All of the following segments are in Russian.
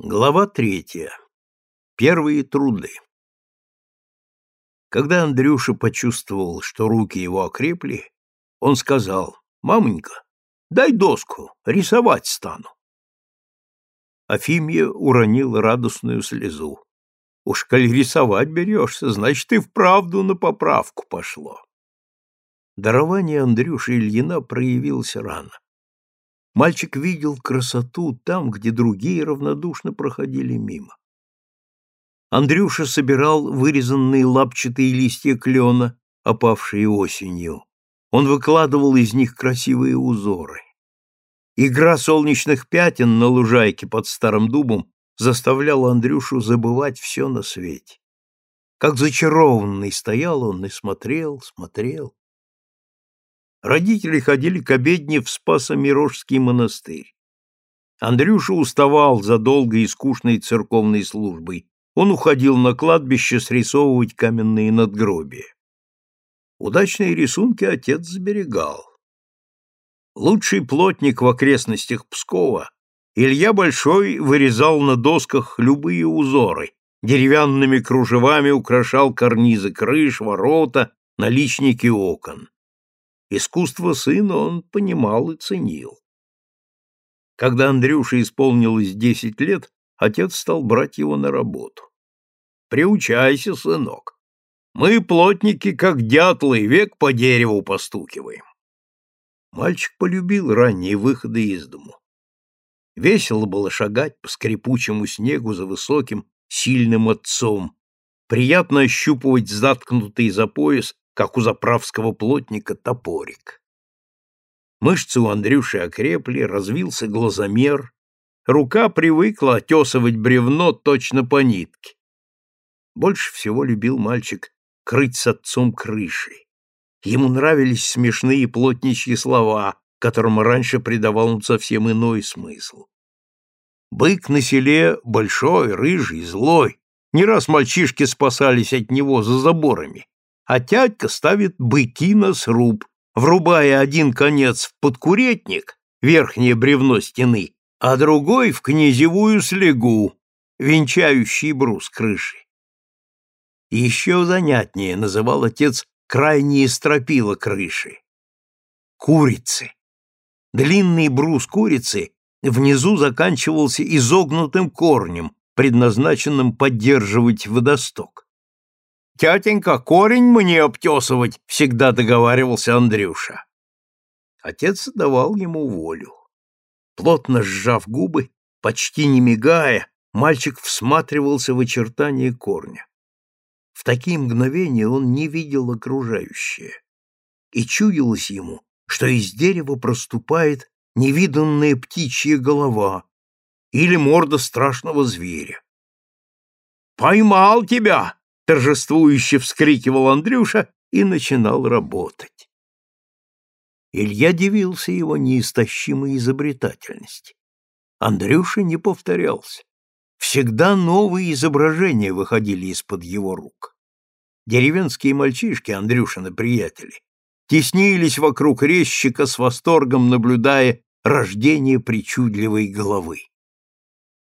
Глава третья. Первые труды. Когда Андрюша почувствовал, что руки его окрепли, он сказал, «Мамонька, дай доску, рисовать стану». Афимья уронила радостную слезу. «Уж коль рисовать берешься, значит, и вправду на поправку пошло». Дарование Андрюши Ильина проявилось рано. Мальчик видел красоту там, где другие равнодушно проходили мимо. Андрюша собирал вырезанные лапчатые листья клена, опавшие осенью. Он выкладывал из них красивые узоры. Игра солнечных пятен на лужайке под старым дубом заставляла Андрюшу забывать все на свете. Как зачарованный стоял он и смотрел, смотрел. Родители ходили к обедне в Спасо-Мирожский монастырь. Андрюша уставал за долгой и скучной церковной службой. Он уходил на кладбище срисовывать каменные надгробия. Удачные рисунки отец заберегал. Лучший плотник в окрестностях Пскова, Илья Большой вырезал на досках любые узоры, деревянными кружевами украшал карнизы крыш, ворота, наличники окон. Искусство сына он понимал и ценил. Когда Андрюше исполнилось десять лет, отец стал брать его на работу. «Приучайся, сынок. Мы, плотники, как дятлы, век по дереву постукиваем». Мальчик полюбил ранние выходы из дому. Весело было шагать по скрипучему снегу за высоким, сильным отцом, приятно ощупывать заткнутый за пояс как у заправского плотника топорик. Мышцы у Андрюши окрепли, развился глазомер, рука привыкла отесывать бревно точно по нитке. Больше всего любил мальчик крыть с отцом крышей. Ему нравились смешные плотничьи слова, которым раньше придавал он совсем иной смысл. Бык на селе большой, рыжий, злой. Не раз мальчишки спасались от него за заборами а тядька ставит быки на сруб, врубая один конец в подкуретник, верхнее бревно стены, а другой в князевую слегу, венчающий брус крыши. Еще занятнее называл отец крайние стропила крыши. Курицы. Длинный брус курицы внизу заканчивался изогнутым корнем, предназначенным поддерживать водосток. Тятенька, корень мне обтесывать, всегда договаривался Андрюша. Отец давал ему волю. Плотно сжав губы, почти не мигая, мальчик всматривался в очертания корня. В такие мгновения он не видел окружающее. И чуялось ему, что из дерева проступает невиданная птичья голова или морда страшного зверя. «Поймал тебя!» Торжествующе вскрикивал Андрюша и начинал работать. Илья дивился его неистощимой изобретательности. Андрюша не повторялся. Всегда новые изображения выходили из-под его рук. Деревенские мальчишки, Андрюшины приятели, теснились вокруг резчика с восторгом, наблюдая рождение причудливой головы.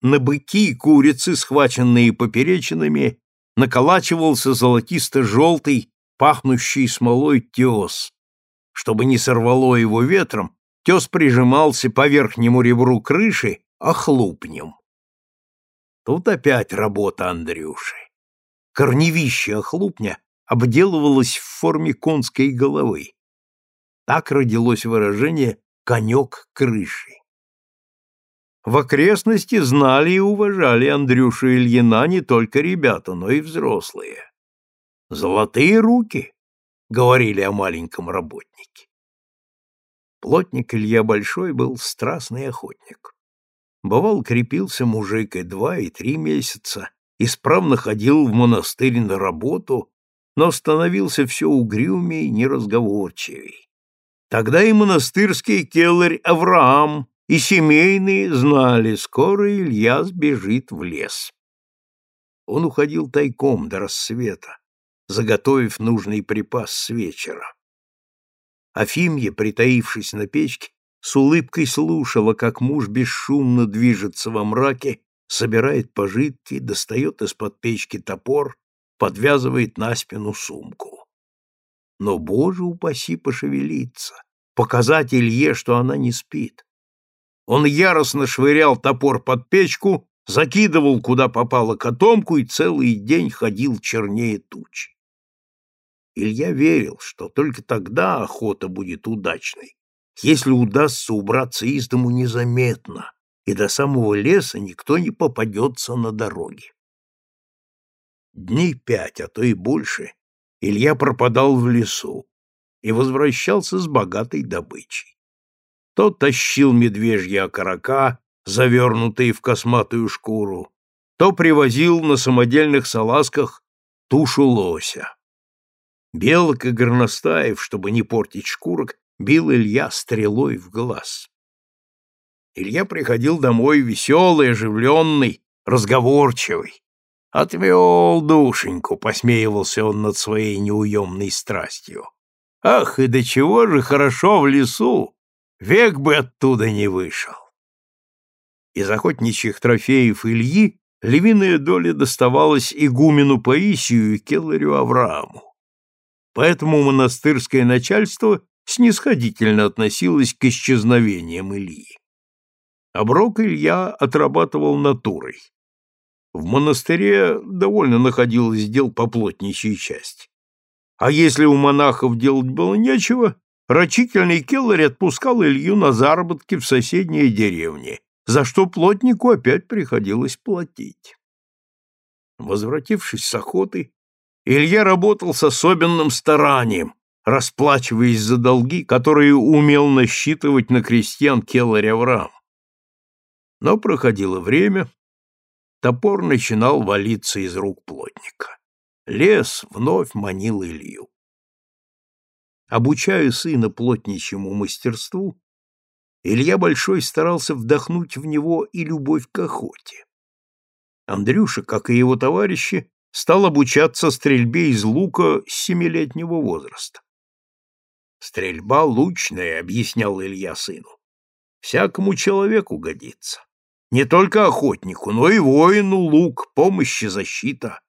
На быки и курицы, схваченные поперечинами, наколачивался золотисто-желтый, пахнущий смолой тес. Чтобы не сорвало его ветром, тес прижимался по верхнему ребру крыши охлупнем. Тут опять работа Андрюши. Корневище охлупня обделывалось в форме конской головы. Так родилось выражение «конек крыши». В окрестности знали и уважали Андрюшу Ильина не только ребята, но и взрослые. «Золотые руки», — говорили о маленьком работнике. Плотник Илья Большой был страстный охотник. Бывал, крепился мужик и два, и три месяца, исправно ходил в монастырь на работу, но становился все угрюмей, неразговорчивей. Тогда и монастырский келарь Авраам и семейные знали, скоро Илья сбежит в лес. Он уходил тайком до рассвета, заготовив нужный припас с вечера. Афимья, притаившись на печке, с улыбкой слушала, как муж бесшумно движется во мраке собирает пожитки, достает из-под печки топор, подвязывает на спину сумку. Но, боже упаси, пошевелиться, показать Илье, что она не спит. Он яростно швырял топор под печку, закидывал куда попало котомку и целый день ходил чернее тучи. Илья верил, что только тогда охота будет удачной, если удастся убраться из дому незаметно, и до самого леса никто не попадется на дороге. Дней пять, а то и больше, Илья пропадал в лесу и возвращался с богатой добычей. То тащил медвежьи окорока, завернутые в косматую шкуру, то привозил на самодельных салазках тушу лося. Белок и горностаев, чтобы не портить шкурок, бил Илья стрелой в глаз. Илья приходил домой веселый, оживленный, разговорчивый. Отвел душеньку, посмеивался он над своей неуемной страстью. Ах, и до чего же хорошо в лесу! Век бы оттуда не вышел. Из охотничьих трофеев Ильи львиная доля доставалась игумену Паисию и келарю Аврааму. Поэтому монастырское начальство снисходительно относилось к исчезновениям Ильи. Оброк Илья отрабатывал натурой. В монастыре довольно находилось дел поплотничьей части. А если у монахов делать было нечего, рачительный келлер отпускал Илью на заработки в соседние деревни, за что плотнику опять приходилось платить. Возвратившись с охоты, Илья работал с особенным старанием, расплачиваясь за долги, которые умел насчитывать на крестьян Келлар Авраам. Но проходило время, топор начинал валиться из рук плотника. Лес вновь манил Илью. Обучая сына плотничьему мастерству, Илья Большой старался вдохнуть в него и любовь к охоте. Андрюша, как и его товарищи, стал обучаться стрельбе из лука с семилетнего возраста. «Стрельба лучная», — объяснял Илья сыну. «Всякому человеку годится. Не только охотнику, но и воину лук, помощь и защита.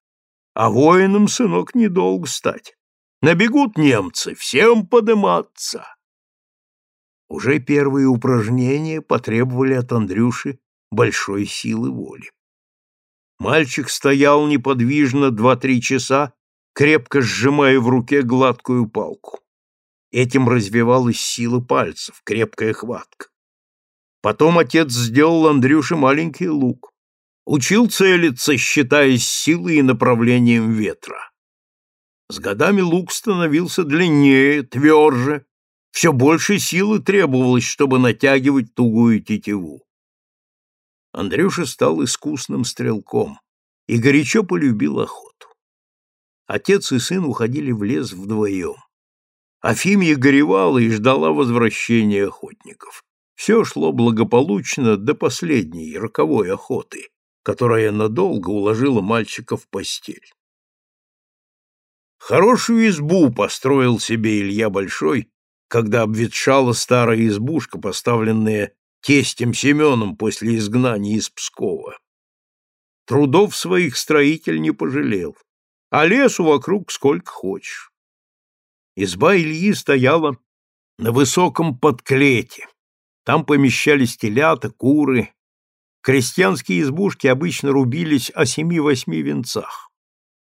А воином, сынок, недолго стать. Набегут немцы, всем подыматься. Уже первые упражнения потребовали от Андрюши большой силы воли. Мальчик стоял неподвижно два-три часа, крепко сжимая в руке гладкую палку. Этим развивалась сила пальцев, крепкая хватка. Потом отец сделал Андрюше маленький лук. Учил целиться, считаясь силой и направлением ветра. С годами лук становился длиннее, тверже. Все больше силы требовалось, чтобы натягивать тугую тетиву. Андрюша стал искусным стрелком и горячо полюбил охоту. Отец и сын уходили в лес вдвоем. Афимья горевала и ждала возвращения охотников. Все шло благополучно до последней, роковой охоты, которая надолго уложила мальчика в постель. Хорошую избу построил себе Илья Большой, когда обветшала старая избушка, поставленная тестем Семеном после изгнания из Пскова. Трудов своих строитель не пожалел, а лесу вокруг сколько хочешь. Изба Ильи стояла на высоком подклете, там помещались телята, куры. Крестьянские избушки обычно рубились о семи-восьми венцах.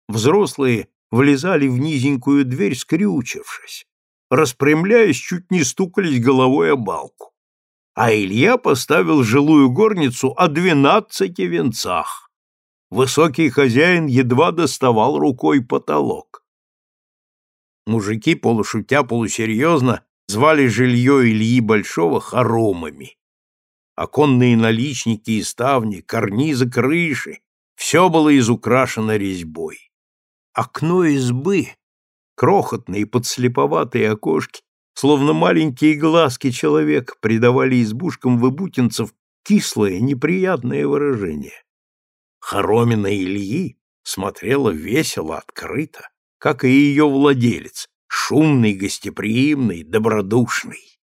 Взрослые влезали в низенькую дверь, скрючившись. Распрямляясь, чуть не стукались головой о балку. А Илья поставил жилую горницу о двенадцати венцах. Высокий хозяин едва доставал рукой потолок. Мужики, полушутя, полусерьезно, звали жилье Ильи Большого хоромами. Оконные наличники и ставни, карнизы, крыши — все было изукрашено резьбой. Окно избы, крохотные подслеповатые окошки, словно маленькие глазки человека, придавали избушкам выбутинцев кислое, неприятное выражение. Хоромина Ильи смотрела весело, открыто, как и ее владелец, шумный, гостеприимный, добродушный.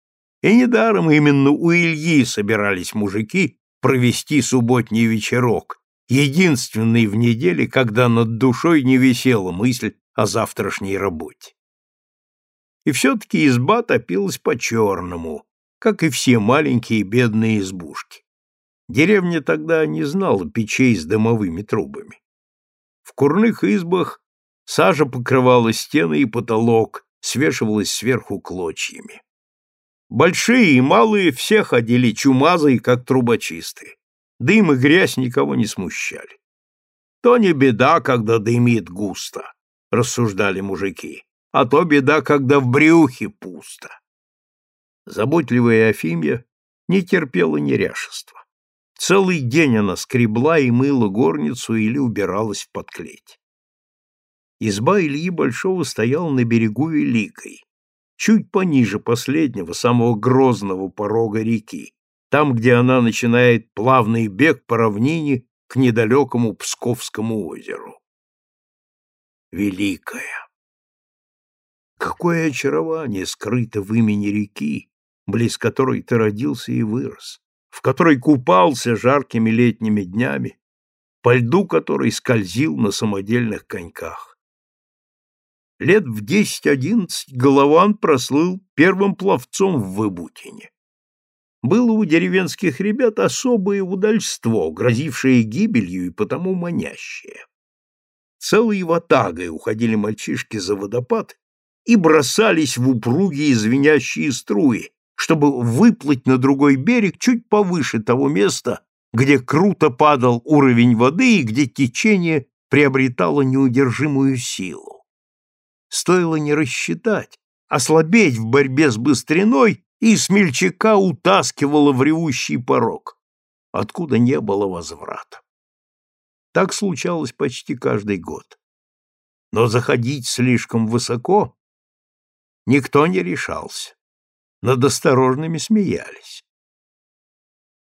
И недаром именно у Ильи собирались мужики, провести субботний вечерок, единственный в неделе, когда над душой не висела мысль о завтрашней работе. И все-таки изба топилась по-черному, как и все маленькие бедные избушки. Деревня тогда не знала печей с дымовыми трубами. В курных избах сажа покрывала стены и потолок, свешивалась сверху клочьями. Большие и малые все ходили чумазые, как трубочисты. Дым и грязь никого не смущали. То не беда, когда дымит густо, рассуждали мужики, а то беда, когда в брюхе пусто. Заботливая Афимья не терпела неряшества. Целый день она скребла и мыла горницу или убиралась в подклеть. Изба Ильи Большого стояла на берегу Великой, чуть пониже последнего, самого грозного порога реки, там, где она начинает плавный бег по равнине к недалекому Псковскому озеру. Великая! Какое очарование скрыто в имени реки, близ которой ты родился и вырос, в которой купался жаркими летними днями, по льду которой скользил на самодельных коньках. Лет в десять-одиннадцать Голован прослыл первым пловцом в Выбутине. Было у деревенских ребят особое удальство, грозившее гибелью и потому манящее. Целой ватагой уходили мальчишки за водопад и бросались в упругие звенящие струи, чтобы выплыть на другой берег чуть повыше того места, где круто падал уровень воды и где течение приобретало неудержимую силу. Стоило не рассчитать, ослабеть в борьбе с быстриной, и смельчака утаскивало в ревущий порог, откуда не было возврата. Так случалось почти каждый год. Но заходить слишком высоко никто не решался. Над осторожными смеялись.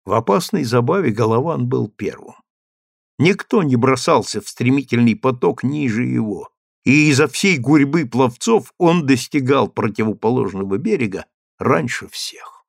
В опасной забаве Голован был первым. Никто не бросался в стремительный поток ниже его, и изо всей гурьбы пловцов он достигал противоположного берега раньше всех.